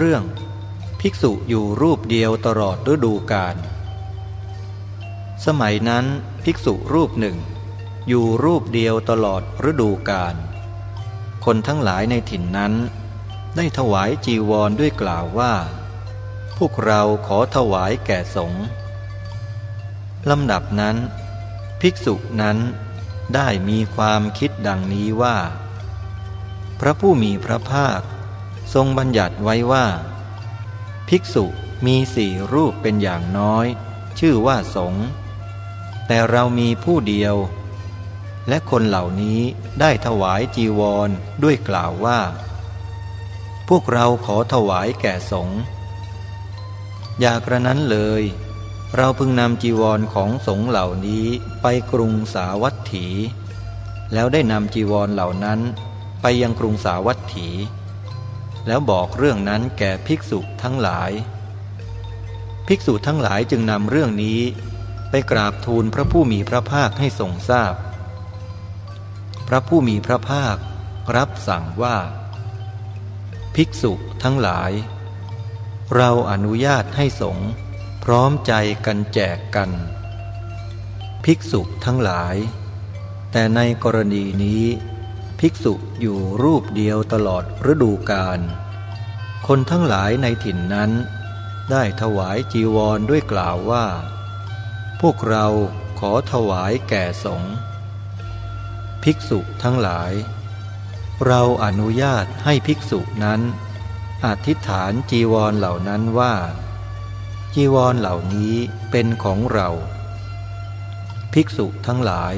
เรื่อง ภิกษุอยู่รูปเดียวตลอดฤดูกาลสมัยนั้นภิกษุรูปหนึ่ง อยู่รูปเดียวตลอดฤดูกาลคนทั้งหลายในถิ่นนั้น ได้ถวายจีวรด้วยกล่าวว่า พวกเราขอถวายแก่สงฆ์ลำดับนั้น ภิกษุนั้นได้มีความคิดดังนี้ว่า พระผู้มีพระภาค ทรงบัญญัติไว้ว่า ภิกษุมีสี่รูปเป็นอย่างน้อย ชื่อว่าสงฆ์แต่เรามีผู้เดียว และคนเหล่านี้ได้ถวายจีวรด้วยกล่าวว่า พวกเราขอถวายแก่สงฆ์อย่ากระนั้นเลย เราพึงนำจีวรของสงฆ์เหล่านี้ไปกรุงสาวัตถี แล้วได้นำจีวรเหล่านั้นไปยังกรุงสาวัตถี แล้วบอกเรื่องนั้นแก่ภิกษุทั้งหลาย ภิกษุทั้งหลายจึงนำเรื่องนี้ ไปกราบทูลพระผู้มีพระภาคให้ทรงทราบพพระผู้มีพระภาครับสั่งว่า ภิกษุทั้งหลาย เราอนุญาตให้สงฆ์พร้อมใจกันแจกกัน ภิกษุทั้งหลาย แต่ในกรณีนี้ภิกษุอยู่รูปเดียวตลอดฤดูกาล คนทั้งหลายในถิ่นนั้น ได้ถวายจีวรด้วยกล่าวว่า พวกเราขอถวายแก่สงฆ์ภิกษุทั้งหลาย เราอนุญาตให้ภิกษุนั้น อธิษฐานจีวรเหล่านั้นว่า จีวรเหล่านี้เป็นของเรา ภิกษุทั้งหลาย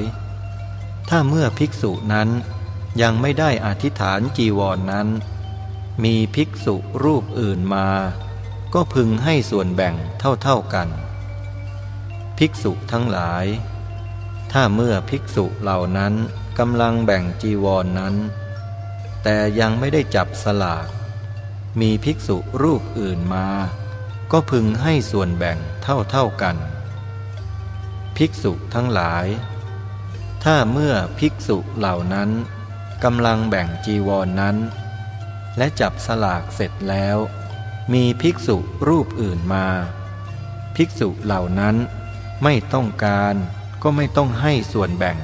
ถ้าเมื่อภิกษุนั้นยังไม่ได้อธิษฐานจีวรนนั้น มีภิกษุรูปอื่นมา ก็พึงให้ส่วนแบ่งเท่าๆกัน ภิกษุทั้งหลาย ถ้าเมื่อภิกษุเหล่านั้นกำลังแบ่งจีวรนนั้น แต่ยังไม่ได้จับสลาก มีภิกษุรูปอื่นมา ก็พึงให้ส่วนแบ่งเท่าๆกัน ภิกษุทั้งหลาย ถ้าเมื่อภิกษุเหล่านั้นกำลังแบ่งจีวรนนั้น และจับสลากเสร็จแล้ว มีภิกษุรูปอื่นมา ภิกษุเหล่านั้นไม่ต้องการก็ไม่ต้องให้ส่วนแบ่ง